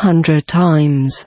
hundred times.